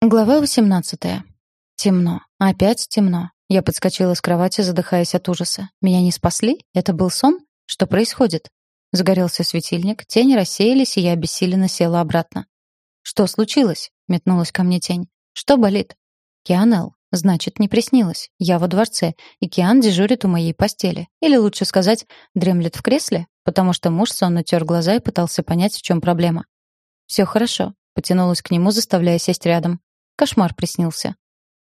Глава 18. Темно. Опять темно. Я подскочила с кровати, задыхаясь от ужаса. Меня не спасли? Это был сон? Что происходит? Загорелся светильник, тени рассеялись, и я обессиленно села обратно. Что случилось? метнулась ко мне тень. Что болит? Кианел. Значит, не приснилось. Я во дворце, и Киан дежурит у моей постели. Или лучше сказать, дремлет в кресле, потому что муж сонно тер глаза и пытался понять, в чем проблема. Все хорошо. Потянулась к нему, заставляя сесть рядом. Кошмар приснился.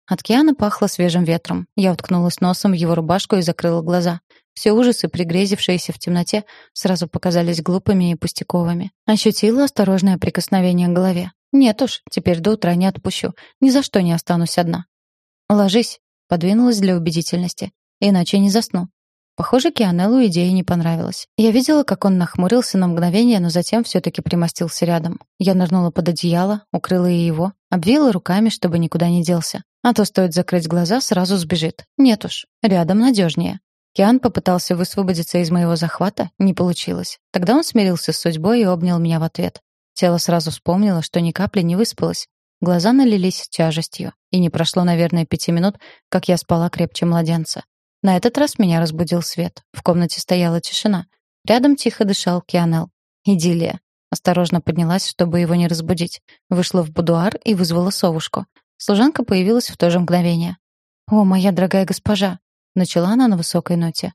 От Киана пахло свежим ветром. Я уткнулась носом в его рубашку и закрыла глаза. Все ужасы, пригрезившиеся в темноте, сразу показались глупыми и пустяковыми. Ощутила осторожное прикосновение к голове. Нет уж, теперь до утра не отпущу. Ни за что не останусь одна. «Ложись», — подвинулась для убедительности. «Иначе не засну». Похоже, Кианеллу идея не понравилась. Я видела, как он нахмурился на мгновение, но затем все-таки примостился рядом. Я нырнула под одеяло, укрыла и его, обвила руками, чтобы никуда не делся. А то стоит закрыть глаза, сразу сбежит. Нет уж, рядом надежнее. Киан попытался высвободиться из моего захвата, не получилось. Тогда он смирился с судьбой и обнял меня в ответ. Тело сразу вспомнило, что ни капли не выспалось. Глаза налились тяжестью, и не прошло, наверное, пяти минут, как я спала крепче младенца. На этот раз меня разбудил свет. В комнате стояла тишина. Рядом тихо дышал Кианел. Идиллия. Осторожно поднялась, чтобы его не разбудить. Вышла в будуар и вызвала совушку. Служанка появилась в то же мгновение. «О, моя дорогая госпожа!» Начала она на высокой ноте.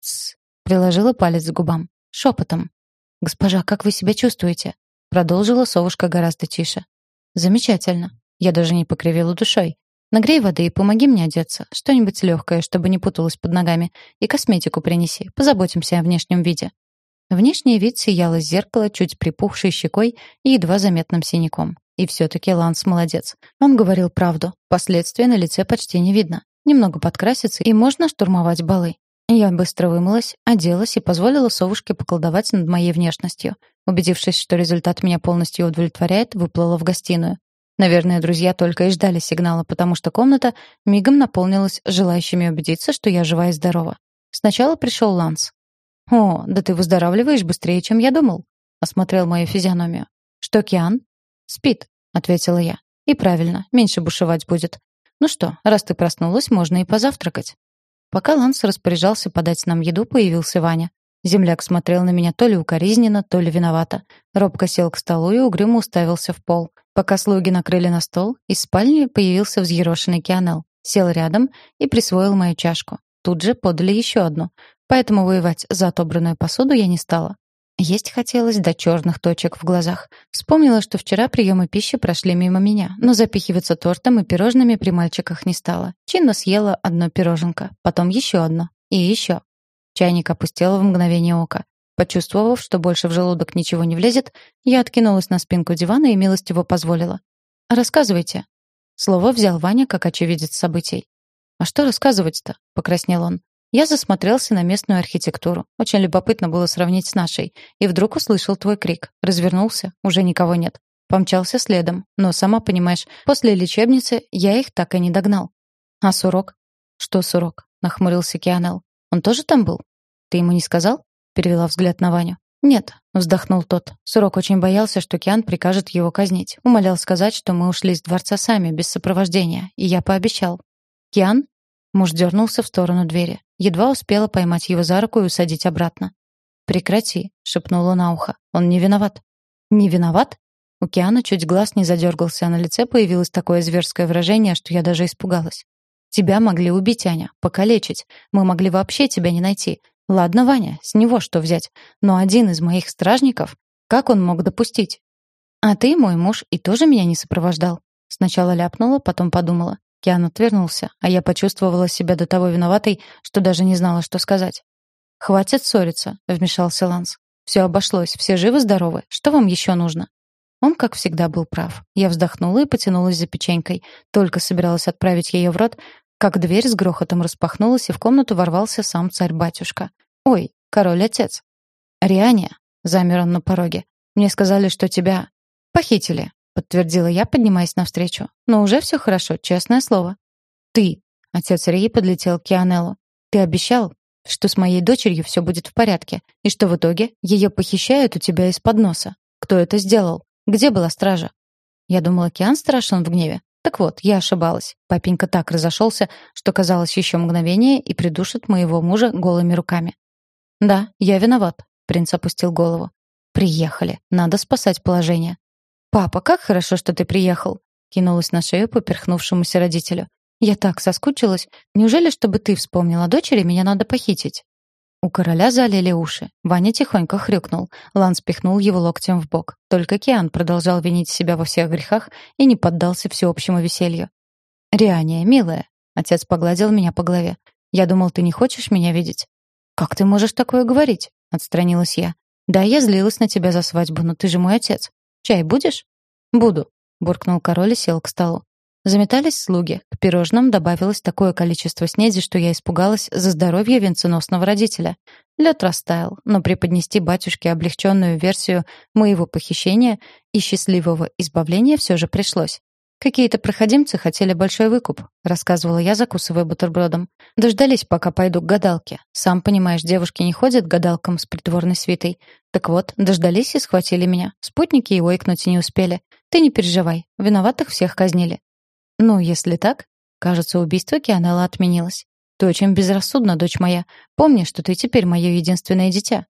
«Тссс!» Приложила палец к губам. Шепотом. «Госпожа, как вы себя чувствуете?» Продолжила совушка гораздо тише. «Замечательно. Я даже не покривила душой. Нагрей воды и помоги мне одеться. Что-нибудь легкое, чтобы не путалось под ногами. И косметику принеси. Позаботимся о внешнем виде». Внешний вид сиял из зеркала чуть припухшей щекой и едва заметным синяком. И все-таки Ланс молодец. Он говорил правду. Последствия на лице почти не видно. Немного подкраситься, и можно штурмовать балы. Я быстро вымылась, оделась и позволила совушке поколдовать над моей внешностью. Убедившись, что результат меня полностью удовлетворяет, выплыла в гостиную. Наверное, друзья только и ждали сигнала, потому что комната мигом наполнилась желающими убедиться, что я жива и здорова. Сначала пришел Ланс. «О, да ты выздоравливаешь быстрее, чем я думал», — осмотрел мою физиономию. «Что, Киан?» «Спит», — ответила я. «И правильно, меньше бушевать будет. Ну что, раз ты проснулась, можно и позавтракать». Пока Ланс распоряжался подать нам еду, появился Ваня. Земляк смотрел на меня то ли укоризненно, то ли виновато. Робко сел к столу и угрюмо уставился в пол. Пока слуги накрыли на стол, из спальни появился взъерошенный Кианел. Сел рядом и присвоил мою чашку. Тут же подали еще одну. Поэтому воевать за отобранную посуду я не стала. Есть хотелось до черных точек в глазах. Вспомнила, что вчера приемы пищи прошли мимо меня, но запихиваться тортом и пирожными при мальчиках не стала. Чинно съела одно пироженка, потом еще одно и еще. Чайник опустела в мгновение ока. Почувствовав, что больше в желудок ничего не влезет, я откинулась на спинку дивана и милостиво позволила. «Рассказывайте». Слово взял Ваня как очевидец событий. «А что рассказывать-то?» — покраснел он. Я засмотрелся на местную архитектуру. Очень любопытно было сравнить с нашей. И вдруг услышал твой крик. Развернулся. Уже никого нет. Помчался следом. Но, сама понимаешь, после лечебницы я их так и не догнал. «А Сурок?» «Что Сурок?» — нахмурился Кианел. Он тоже там был? Ты ему не сказал? Перевела взгляд на Ваню. Нет, вздохнул тот. Сурок очень боялся, что Киан прикажет его казнить. Умолял сказать, что мы ушли из дворца сами, без сопровождения, и я пообещал. Киан? Муж дернулся в сторону двери. Едва успела поймать его за руку и усадить обратно. «Прекрати», — шепнула на ухо. «Он не виноват». «Не виноват?» У Киана чуть глаз не задергался, а на лице появилось такое зверское выражение, что я даже испугалась. Тебя могли убить, Аня, покалечить. Мы могли вообще тебя не найти. Ладно, Ваня, с него что взять? Но один из моих стражников, как он мог допустить? А ты, мой муж, и тоже меня не сопровождал. Сначала ляпнула, потом подумала. Киан отвернулся, а я почувствовала себя до того виноватой, что даже не знала, что сказать. «Хватит ссориться», — вмешался Ланс. «Все обошлось, все живы-здоровы. Что вам еще нужно?» Он, как всегда, был прав. Я вздохнула и потянулась за печенькой. Только собиралась отправить ее в рот, как дверь с грохотом распахнулась, и в комнату ворвался сам царь-батюшка. «Ой, король-отец!» «Риане!» — замер он на пороге. «Мне сказали, что тебя похитили», — подтвердила я, поднимаясь навстречу. «Но уже все хорошо, честное слово». «Ты!» — отец Рии подлетел к Кианеллу. «Ты обещал, что с моей дочерью все будет в порядке, и что в итоге ее похищают у тебя из-под носа. Кто это сделал? Где была стража?» Я думала, Киан страшен в гневе. Так вот, я ошибалась. Папенька так разошелся, что казалось еще мгновение и придушит моего мужа голыми руками. «Да, я виноват», — принц опустил голову. «Приехали. Надо спасать положение». «Папа, как хорошо, что ты приехал!» — кинулась на шею поперхнувшемуся родителю. «Я так соскучилась. Неужели, чтобы ты вспомнила дочери, меня надо похитить?» У короля залили уши. Ваня тихонько хрюкнул. Лан спихнул его локтем в бок. Только Киан продолжал винить себя во всех грехах и не поддался всеобщему веселью. «Риания, милая», — отец погладил меня по голове. «Я думал, ты не хочешь меня видеть?» «Как ты можешь такое говорить?» — отстранилась я. «Да, я злилась на тебя за свадьбу, но ты же мой отец. Чай будешь?» «Буду», — буркнул король и сел к столу. Заметались слуги. К пирожным добавилось такое количество снеди, что я испугалась за здоровье венценосного родителя. Лед растаял, но преподнести батюшке облегченную версию моего похищения и счастливого избавления все же пришлось. «Какие-то проходимцы хотели большой выкуп», — рассказывала я, закусывая бутербродом. «Дождались, пока пойду к гадалке. Сам понимаешь, девушки не ходят к гадалкам с придворной свитой. Так вот, дождались и схватили меня. Спутники и ойкнуть не успели. Ты не переживай, виноватых всех казнили. Ну, если так, кажется, убийство Кианелла отменилось. Ты очень безрассудна, дочь моя. Помни, что ты теперь мое единственное дитя.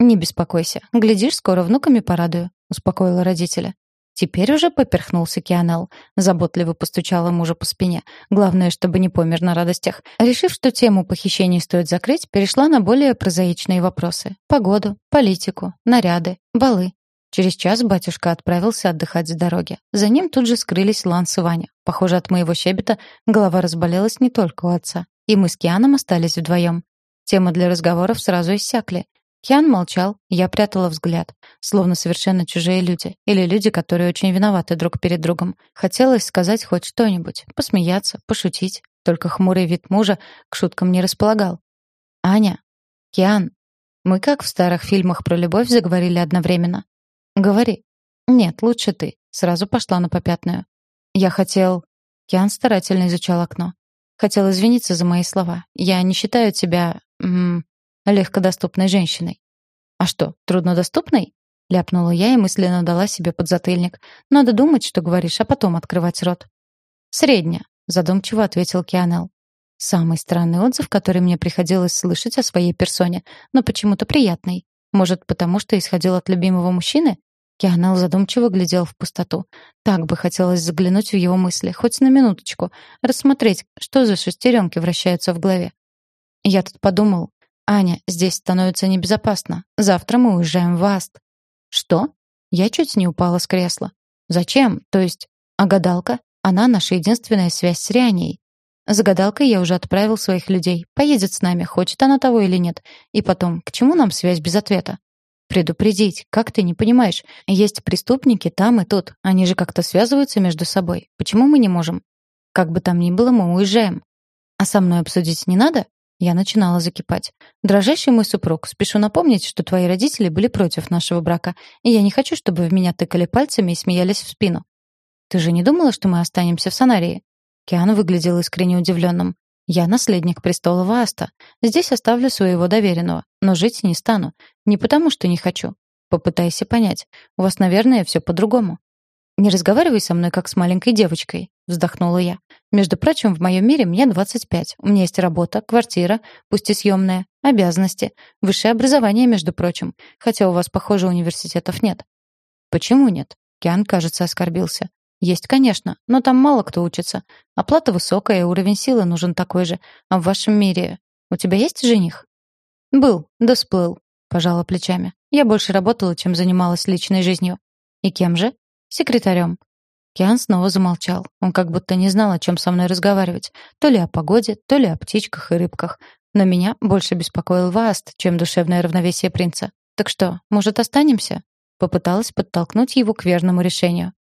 Не беспокойся. Глядишь, скоро внуками порадую, успокоила родителя. Теперь уже поперхнулся Кианел. Заботливо постучала мужа по спине. Главное, чтобы не помер на радостях. Решив, что тему похищений стоит закрыть, перешла на более прозаичные вопросы. Погоду, политику, наряды, балы. Через час батюшка отправился отдыхать с дороги. За ним тут же скрылись Ланс и Ваня. Похоже, от моего щебета голова разболелась не только у отца. И мы с Кианом остались вдвоем. Темы для разговоров сразу иссякли. Киан молчал, я прятала взгляд, словно совершенно чужие люди, или люди, которые очень виноваты друг перед другом. Хотелось сказать хоть что-нибудь, посмеяться, пошутить, только хмурый вид мужа к шуткам не располагал. «Аня! Киан!» Мы, как в старых фильмах про любовь, заговорили одновременно. «Говори». «Нет, лучше ты». Сразу пошла на попятную. «Я хотел...» Киан старательно изучал окно. «Хотел извиниться за мои слова. Я не считаю тебя... М -м, легкодоступной женщиной». «А что, труднодоступной?» Ляпнула я и мысленно дала себе подзатыльник. «Надо думать, что говоришь, а потом открывать рот». «Средняя», — задумчиво ответил Кианел. Самый странный отзыв, который мне приходилось слышать о своей персоне, но почему-то приятный. Может, потому что исходил от любимого мужчины? Кианел задумчиво глядел в пустоту. Так бы хотелось заглянуть в его мысли, хоть на минуточку, рассмотреть, что за шестеренки вращаются в голове. Я тут подумал, Аня, здесь становится небезопасно. Завтра мы уезжаем в Аст. Что? Я чуть не упала с кресла. Зачем? То есть, а гадалка? Она наша единственная связь с Рианией. За гадалкой я уже отправил своих людей. Поедет с нами, хочет она того или нет. И потом, к чему нам связь без ответа? Предупредить, как ты не понимаешь? Есть преступники там и тут. Они же как-то связываются между собой. Почему мы не можем? Как бы там ни было, мы уезжаем. А со мной обсудить не надо? Я начинала закипать. Дрожащий мой супруг, спешу напомнить, что твои родители были против нашего брака, и я не хочу, чтобы в меня тыкали пальцами и смеялись в спину. Ты же не думала, что мы останемся в Санарии? Киан выглядел искренне удивленным. Я наследник престола Вааста. Здесь оставлю своего доверенного, но жить не стану. Не потому, что не хочу. Попытайся понять. У вас, наверное, все по-другому. Не разговаривай со мной как с маленькой девочкой, вздохнула я. Между прочим, в моем мире мне 25. У меня есть работа, квартира, пусть и съемная, обязанности, высшее образование, между прочим. Хотя у вас, похоже, университетов нет. Почему нет? Киан, кажется, оскорбился. Есть, конечно, но там мало кто учится. Оплата высокая, уровень силы нужен такой же. А в вашем мире у тебя есть жених? Был, да сплыл, пожала плечами. Я больше работала, чем занималась личной жизнью. И кем же? Секретарем. Киан снова замолчал. Он как будто не знал, о чем со мной разговаривать. То ли о погоде, то ли о птичках и рыбках. Но меня больше беспокоил Васт, чем душевное равновесие принца. Так что, может, останемся? Попыталась подтолкнуть его к верному решению.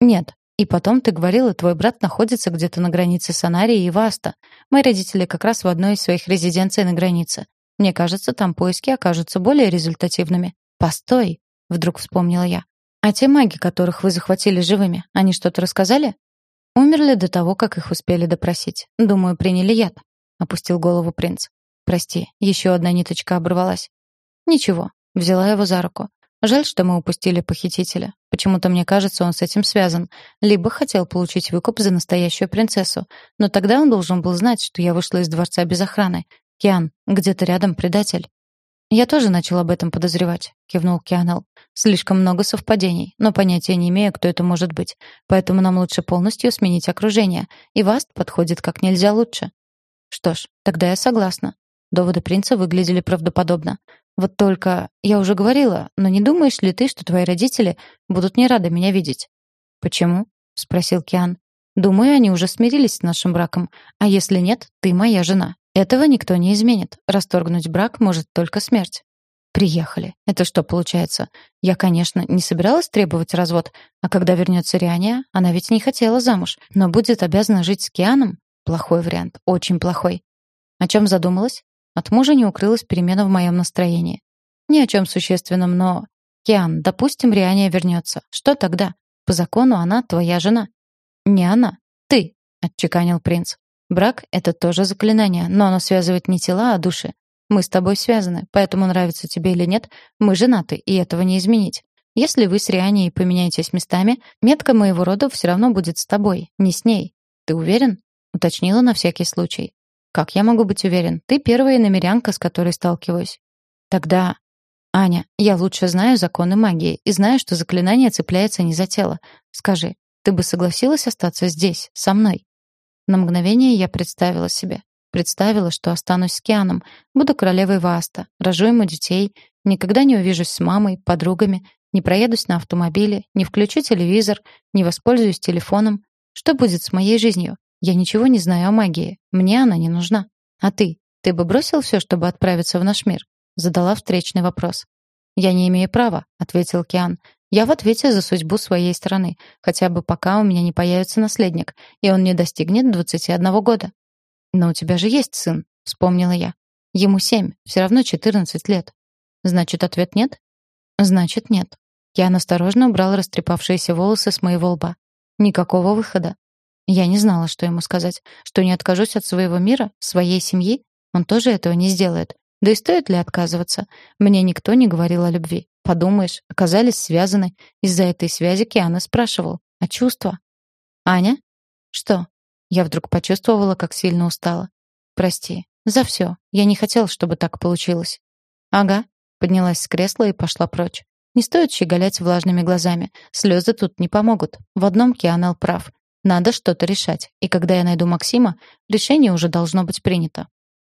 Нет, и потом ты говорила, твой брат находится где-то на границе Санарии и Васта. Мои родители как раз в одной из своих резиденций на границе. Мне кажется, там поиски окажутся более результативными. Постой, вдруг вспомнила я. А те маги, которых вы захватили живыми, они что-то рассказали? Умерли до того, как их успели допросить. Думаю, приняли яд. Опустил голову принц. Прости, еще одна ниточка оборвалась. Ничего, взяла его за руку. Жаль, что мы упустили похитителя. Почему-то мне кажется, он с этим связан. Либо хотел получить выкуп за настоящую принцессу. Но тогда он должен был знать, что я вышла из дворца без охраны. Киан, где-то рядом предатель. «Я тоже начал об этом подозревать», — кивнул Кианел. «Слишком много совпадений, но понятия не имею, кто это может быть. Поэтому нам лучше полностью сменить окружение. И Васт подходит как нельзя лучше». «Что ж, тогда я согласна». Доводы принца выглядели правдоподобно. «Вот только я уже говорила, но не думаешь ли ты, что твои родители будут не рады меня видеть?» «Почему?» — спросил Киан. «Думаю, они уже смирились с нашим браком. А если нет, ты моя жена. Этого никто не изменит. Расторгнуть брак может только смерть. Приехали. Это что получается? Я, конечно, не собиралась требовать развод, а когда вернется Риания, она ведь не хотела замуж, но будет обязана жить с Кианом? Плохой вариант, очень плохой. О чем задумалась? От мужа не укрылась перемена в моем настроении. Ни о чем существенном, но... Киан, допустим, Риания вернется. Что тогда? По закону она твоя жена. Не она, ты, отчеканил принц. Брак — это тоже заклинание, но оно связывает не тела, а души. Мы с тобой связаны, поэтому нравится тебе или нет, мы женаты, и этого не изменить. Если вы с Рианией поменяетесь местами, метка моего рода все равно будет с тобой, не с ней. Ты уверен? Уточнила на всякий случай. Как я могу быть уверен? Ты первая намерянка, с которой сталкиваюсь. Тогда... Аня, я лучше знаю законы магии и знаю, что заклинание цепляется не за тело. Скажи, ты бы согласилась остаться здесь, со мной? На мгновение я представила себе. Представила, что останусь с Кианом, буду королевой Васта, рожу ему детей, никогда не увижусь с мамой, подругами, не проедусь на автомобиле, не включу телевизор, не воспользуюсь телефоном. Что будет с моей жизнью? Я ничего не знаю о магии. Мне она не нужна. А ты? Ты бы бросил все, чтобы отправиться в наш мир? Задала встречный вопрос. «Я не имею права», — ответил Киан. Я в ответе за судьбу своей страны, хотя бы пока у меня не появится наследник, и он не достигнет 21 года. Но у тебя же есть сын, вспомнила я. Ему семь, все равно 14 лет. Значит, ответ нет? Значит, нет. Я осторожно убрал растрепавшиеся волосы с моего лба. Никакого выхода. Я не знала, что ему сказать. Что не откажусь от своего мира, своей семьи? Он тоже этого не сделает. Да и стоит ли отказываться? Мне никто не говорил о любви. Подумаешь, оказались связаны. Из-за этой связи Киана спрашивал. А чувства? Аня? Что? Я вдруг почувствовала, как сильно устала. Прости. За все. Я не хотел, чтобы так получилось. Ага. Поднялась с кресла и пошла прочь. Не стоит щеголять влажными глазами. Слезы тут не помогут. В одном Кианел прав. Надо что-то решать. И когда я найду Максима, решение уже должно быть принято.